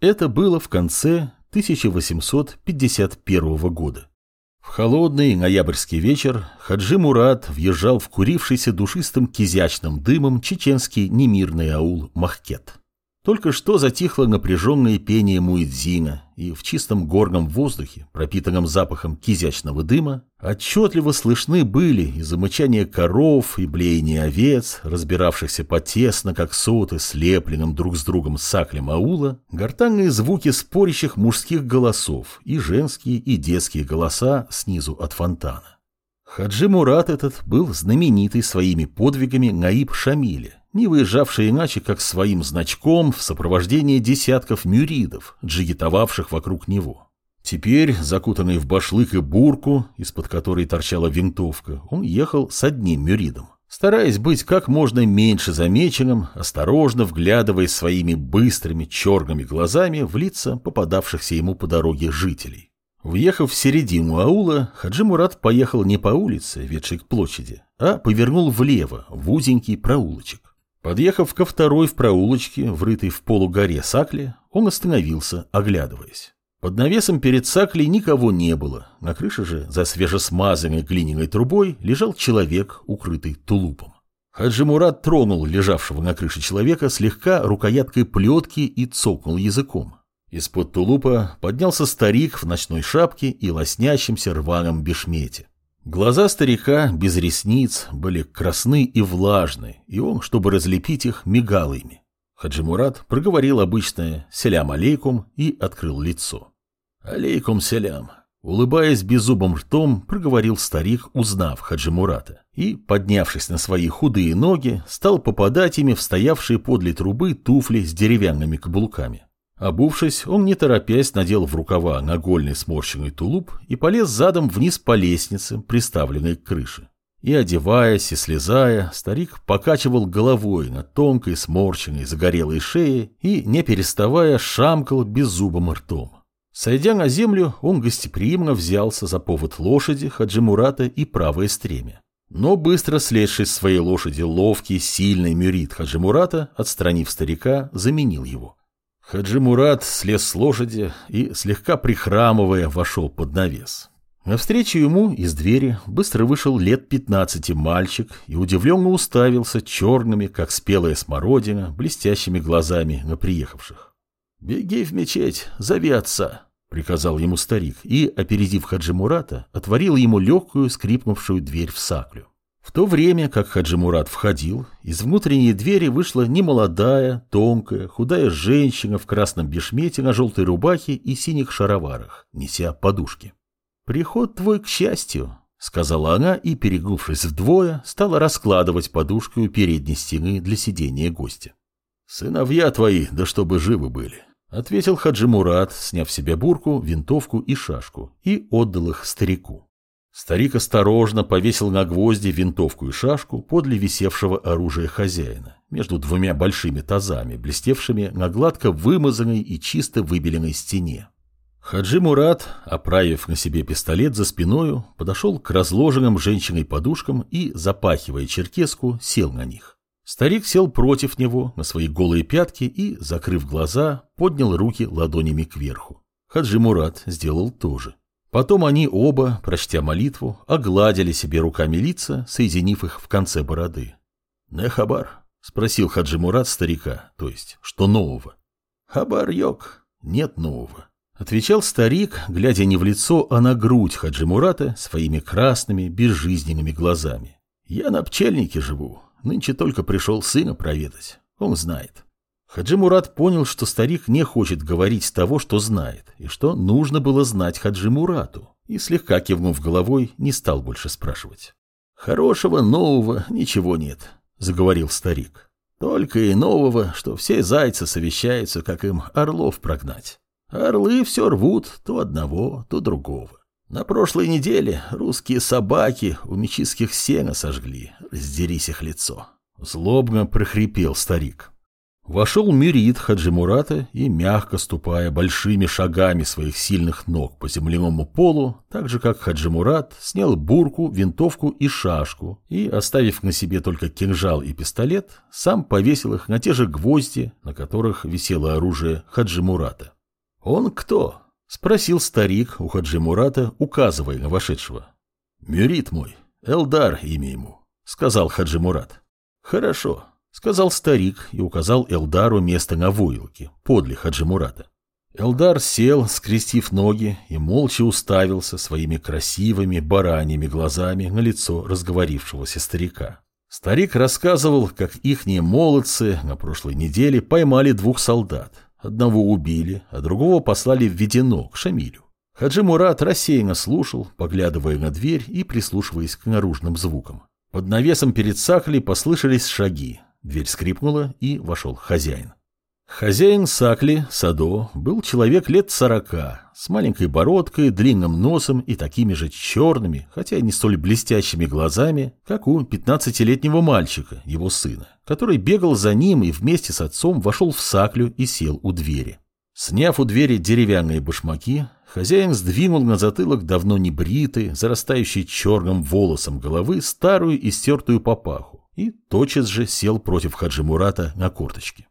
Это было в конце 1851 года. В холодный ноябрьский вечер Хаджи Мурат въезжал в курившийся душистым кизячным дымом чеченский немирный аул Махкет. Только что затихло напряженное пение Муэдзина, и в чистом горном воздухе, пропитанном запахом кизячного дыма, отчетливо слышны были и замычание коров, и блеяние овец, разбиравшихся потесно, как соты, слепленным друг с другом саклем аула, гортанные звуки спорящих мужских голосов и женские и детские голоса снизу от фонтана. Хаджи Мурат этот был знаменитый своими подвигами Наиб Шамиля, не выезжавший иначе, как своим значком в сопровождении десятков мюридов, джигитовавших вокруг него. Теперь, закутанный в башлык и бурку, из-под которой торчала винтовка, он ехал с одним мюридом. Стараясь быть как можно меньше замеченным, осторожно вглядываясь своими быстрыми черными глазами в лица попадавшихся ему по дороге жителей. Въехав в середину аула, Хаджи Мурат поехал не по улице, ведшей к площади, а повернул влево, в узенький проулочек. Подъехав ко второй в проулочке, врытой в полугоре Сакли, он остановился, оглядываясь. Под навесом перед Саклей никого не было. На крыше же, за свежесмазанной глиняной трубой, лежал человек, укрытый тулупом. Хаджи Мурат тронул лежавшего на крыше человека слегка рукояткой плетки и цокнул языком. Из-под тулупа поднялся старик в ночной шапке и лоснящемся рваном бешмете. Глаза старика без ресниц были красны и влажны, и он, чтобы разлепить их, мигал ими. Хаджимурат проговорил обычное «селям алейкум» и открыл лицо. «Алейкум селям», улыбаясь беззубым ртом, проговорил старик, узнав Хаджимурата, и, поднявшись на свои худые ноги, стал попадать ими в стоявшие подле трубы туфли с деревянными каблуками. Обувшись, он не торопясь надел в рукава нагольный сморщенный тулуп и полез задом вниз по лестнице, приставленной к крыше. И, одеваясь и слезая, старик покачивал головой на тонкой, сморщенной, загорелой шее и, не переставая, шамкал беззубым ртом. Сойдя на землю, он гостеприимно взялся за повод лошади Хаджимурата и правое стремя. Но быстро слезший с своей лошади ловкий, сильный мюрит Хаджимурата, отстранив старика, заменил его. Хаджи Мурат слез с лошади и, слегка прихрамывая, вошел под навес. Навстречу ему из двери быстро вышел лет пятнадцати мальчик и удивленно уставился черными, как спелая смородина, блестящими глазами на приехавших. «Беги в мечеть, зови отца», — приказал ему старик и, опередив Хаджи Мурата, отворил ему легкую скрипнувшую дверь в саклю. В то время, как Хаджи Мурат входил, из внутренней двери вышла немолодая, тонкая, худая женщина в красном бешмете на желтой рубахе и синих шароварах, неся подушки. «Приход твой к счастью», — сказала она и, перегнувшись вдвое, стала раскладывать подушку у передней стены для сидения гостя. «Сыновья твои, да чтобы живы были», — ответил Хаджи Мурат, сняв себе бурку, винтовку и шашку, и отдал их старику. Старик осторожно повесил на гвозди винтовку и шашку подле висевшего оружия хозяина, между двумя большими тазами, блестевшими на гладко вымазанной и чисто выбеленной стене. Хаджи Мурат, оправив на себе пистолет за спиною, подошел к разложенным женщиной подушкам и, запахивая черкеску, сел на них. Старик сел против него на свои голые пятки и, закрыв глаза, поднял руки ладонями кверху. Хаджи Мурат сделал то же. Потом они оба, прочтя молитву, огладили себе руками лица, соединив их в конце бороды. «Не хабар?» — спросил Хаджи Мурат старика, то есть, что нового? «Хабар йог, нет нового», — отвечал старик, глядя не в лицо, а на грудь Хаджи Мурата своими красными, безжизненными глазами. «Я на пчельнике живу, нынче только пришел сына проведать, он знает». Хаджи Мурат понял, что старик не хочет говорить того, что знает, и что нужно было знать Хаджи Мурату, и слегка кивнув головой, не стал больше спрашивать. «Хорошего, нового ничего нет», — заговорил старик. «Только и нового, что все зайцы совещаются, как им орлов прогнать. Орлы все рвут то одного, то другого. На прошлой неделе русские собаки у мечистских сена сожгли, раздерись их лицо». Злобно прохрипел старик. Вошел Мюрид Хаджимурата и, мягко ступая большими шагами своих сильных ног по земляному полу, так же как Хаджимурат, снял бурку, винтовку и шашку и, оставив на себе только кинжал и пистолет, сам повесил их на те же гвозди, на которых висело оружие Хаджимурата. «Он кто?» — спросил старик у Хаджимурата, указывая на вошедшего. «Мюрид мой, Элдар имя ему», — сказал Хаджимурат. «Хорошо». — сказал старик и указал Элдару место на войлоке, подле Хаджимурата. Элдар сел, скрестив ноги, и молча уставился своими красивыми бараньими глазами на лицо разговорившегося старика. Старик рассказывал, как ихние молодцы на прошлой неделе поймали двух солдат. Одного убили, а другого послали в Ведено, к Шамилю. Хаджи Мурат рассеянно слушал, поглядывая на дверь и прислушиваясь к наружным звукам. Под навесом перед Сахли послышались шаги. Дверь скрипнула, и вошел хозяин. Хозяин Сакли, Садо, был человек лет сорока, с маленькой бородкой, длинным носом и такими же черными, хотя и не столь блестящими глазами, как у пятнадцатилетнего мальчика, его сына, который бегал за ним и вместе с отцом вошел в Саклю и сел у двери. Сняв у двери деревянные башмаки, хозяин сдвинул на затылок давно не бритый, зарастающий черным волосом головы старую и стертую папаху и тотчас же сел против Хаджи Мурата на корточке.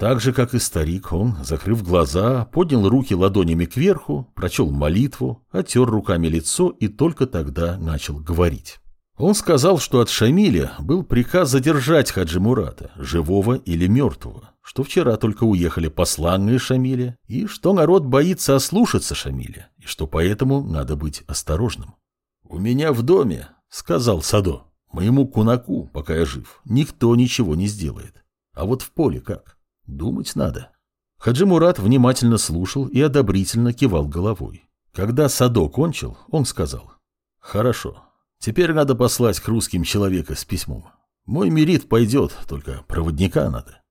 Так же, как и старик, он, закрыв глаза, поднял руки ладонями кверху, прочел молитву, оттер руками лицо и только тогда начал говорить. Он сказал, что от Шамиля был приказ задержать Хаджи Мурата, живого или мертвого, что вчера только уехали посланные Шамиля, и что народ боится ослушаться Шамиля, и что поэтому надо быть осторожным. «У меня в доме», — сказал Садо, Моему кунаку, пока я жив, никто ничего не сделает. А вот в поле как? Думать надо. Хаджи Мурат внимательно слушал и одобрительно кивал головой. Когда Садо кончил, он сказал. «Хорошо. Теперь надо послать к русским человека с письмом. Мой Мирит пойдет, только проводника надо».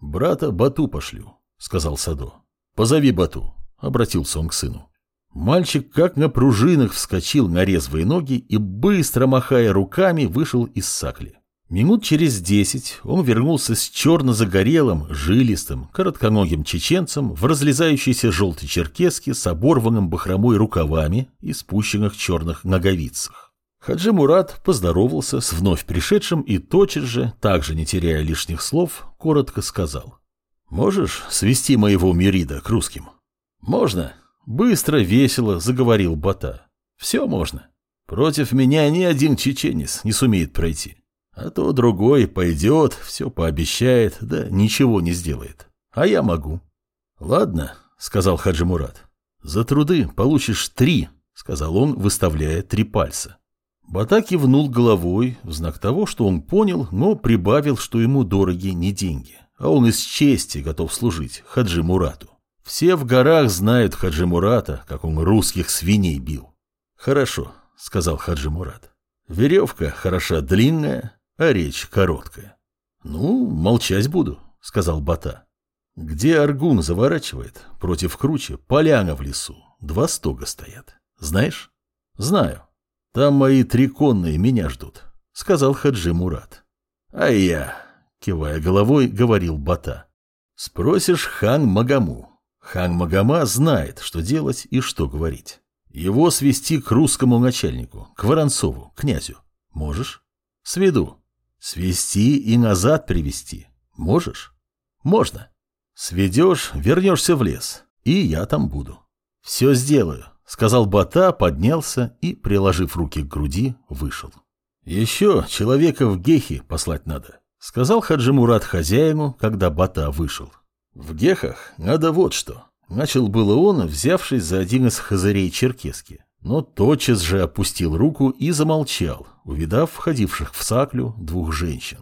«Брата Бату пошлю», — сказал Садо. «Позови Бату», — обратился он к сыну. Мальчик как на пружинах вскочил на резвые ноги и, быстро махая руками, вышел из сакли. Минут через десять он вернулся с черно-загорелым, жилистым, коротконогим чеченцем в разлезающейся желтой черкеске с оборванным бахромой рукавами и спущенных черных ноговицах. Хаджи Мурат поздоровался с вновь пришедшим и тотчас же, также не теряя лишних слов, коротко сказал. «Можешь свести моего Мирида к русским?» «Можно», Быстро, весело заговорил Бата. Все можно. Против меня ни один чеченец не сумеет пройти. А то другой пойдет, все пообещает, да ничего не сделает. А я могу. Ладно, сказал Хаджи Мурат. За труды получишь три, сказал он, выставляя три пальца. Бата кивнул головой в знак того, что он понял, но прибавил, что ему дороги не деньги, а он из чести готов служить Хаджи Мурату. Все в горах знают Хаджи Мурата, как он русских свиней бил. Хорошо, сказал Хаджи Мурат. Веревка хороша длинная, а речь короткая. Ну, молчать буду, сказал Бата. Где Аргун заворачивает, против круче поляна в лесу, два стога стоят. Знаешь? Знаю. Там мои три конные меня ждут, сказал Хаджи Мурат. А я, кивая головой, говорил Бата. Спросишь хан Магаму, Хан Магома знает, что делать и что говорить. Его свести к русскому начальнику, к Воронцову, князю. Можешь? Сведу. Свести и назад привести. Можешь? Можно. Сведешь, вернешься в лес, и я там буду. Все сделаю, сказал Бата, поднялся и, приложив руки к груди, вышел. Еще человека в Гехи послать надо, сказал Хаджи Мурат хозяину, когда Бата вышел. В Гехах надо вот что. Начал было он, взявшись за один из хазарей черкески, но тотчас же опустил руку и замолчал, увидав входивших в саклю двух женщин.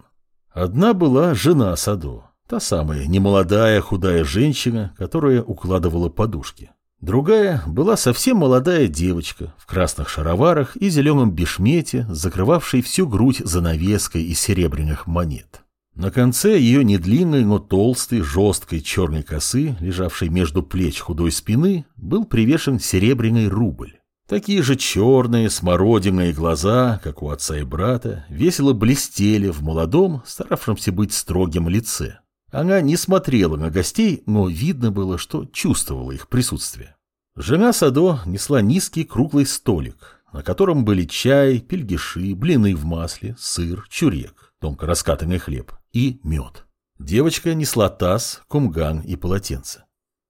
Одна была жена Садо, та самая немолодая худая женщина, которая укладывала подушки. Другая была совсем молодая девочка в красных шароварах и зеленом бешмете, закрывавшей всю грудь занавеской из серебряных монет. На конце ее недлинной, но толстой, жесткой черной косы, лежавшей между плеч худой спины, был привешен серебряный рубль. Такие же черные, смородиные глаза, как у отца и брата, весело блестели в молодом, старавшемся быть строгим лице. Она не смотрела на гостей, но видно было, что чувствовала их присутствие. Жена Садо несла низкий круглый столик, на котором были чай, пельгиши, блины в масле, сыр, чурек, тонко раскатанный хлеб и мед. Девочка несла таз, кумган и полотенце.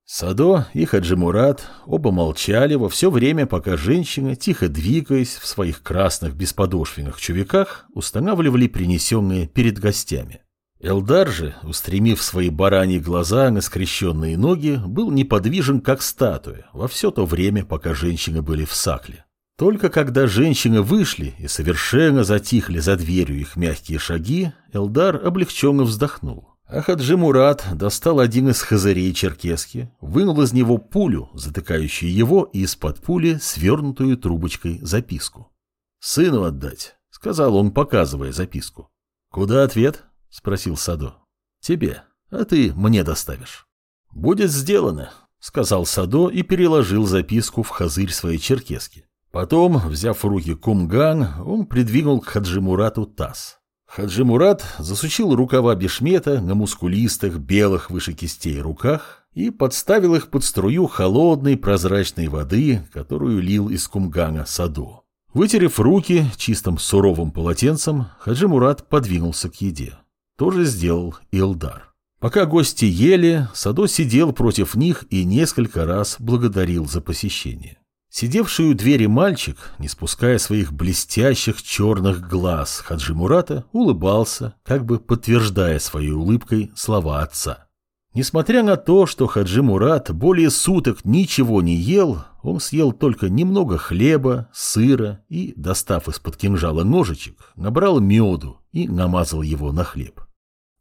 Садо и Хаджимурат оба молчали во все время, пока женщины, тихо двигаясь в своих красных бесподошвенных чувиках, устанавливали принесенные перед гостями. Элдар же, устремив свои бараньи глаза на скрещенные ноги, был неподвижен, как статуя, во все то время, пока женщины были в сакле. Только когда женщины вышли и совершенно затихли за дверью их мягкие шаги, Элдар облегченно вздохнул. А Хаджи Мурат достал один из хазарей черкески, вынул из него пулю, затыкающую его, и из-под пули свернутую трубочкой записку. «Сыну отдать», — сказал он, показывая записку. «Куда ответ?» — спросил Садо. «Тебе, а ты мне доставишь». «Будет сделано», — сказал Садо и переложил записку в хазырь своей черкески. Потом, взяв в руки кумган, он придвинул к Хаджи Мурату таз. Хаджи Мурат засучил рукава бешмета на мускулистых, белых выше кистей руках и подставил их под струю холодной прозрачной воды, которую лил из кумгана саду. Вытерев руки чистым суровым полотенцем, Хаджи Мурат подвинулся к еде. То же сделал Илдар. Пока гости ели, Садо сидел против них и несколько раз благодарил за посещение. Сидевший у двери мальчик, не спуская своих блестящих черных глаз Хаджи Мурата, улыбался, как бы подтверждая своей улыбкой слова отца. Несмотря на то, что Хаджи Мурат более суток ничего не ел, он съел только немного хлеба, сыра и, достав из-под кинжала ножичек, набрал меду и намазал его на хлеб.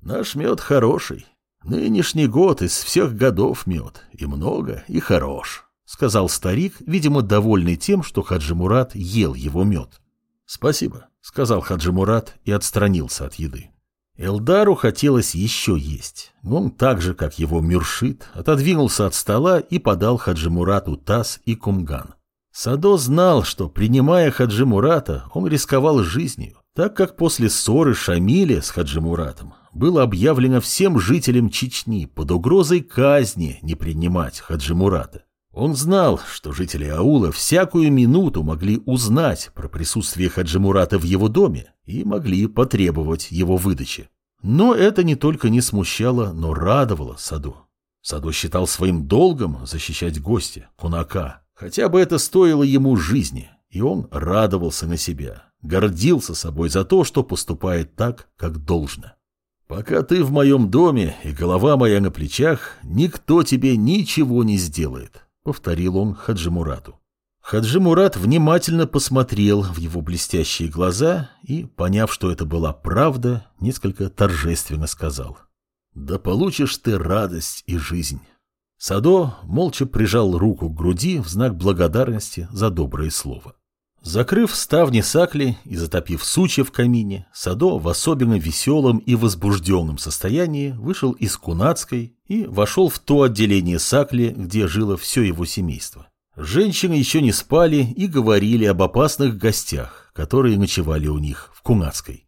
«Наш мед хороший. Нынешний год из всех годов мед. И много, и хорош». — сказал старик, видимо, довольный тем, что Хаджи Мурат ел его мед. «Спасибо», — сказал Хаджи Мурат и отстранился от еды. Элдару хотелось еще есть. Он так же, как его Мюршит, отодвинулся от стола и подал Хаджи Мурату таз и кумган. Садо знал, что, принимая Хаджи Мурата, он рисковал жизнью, так как после ссоры Шамиля с Хаджи Муратом было объявлено всем жителям Чечни под угрозой казни не принимать Хаджи Мурата. Он знал, что жители аула всякую минуту могли узнать про присутствие Хаджимурата в его доме и могли потребовать его выдачи. Но это не только не смущало, но радовало Саду. Саду считал своим долгом защищать гостя, кунака. Хотя бы это стоило ему жизни, и он радовался на себя, гордился собой за то, что поступает так, как должно. «Пока ты в моем доме и голова моя на плечах, никто тебе ничего не сделает», повторил он Хаджимурату. Хаджимурат внимательно посмотрел в его блестящие глаза и, поняв, что это была правда, несколько торжественно сказал. «Да получишь ты радость и жизнь». Садо молча прижал руку к груди в знак благодарности за доброе слово. Закрыв ставни сакли и затопив сучья в камине, Садо в особенно веселом и возбужденном состоянии вышел из Кунацкой и вошел в то отделение сакли, где жило все его семейство. Женщины еще не спали и говорили об опасных гостях, которые ночевали у них в Кунацкой.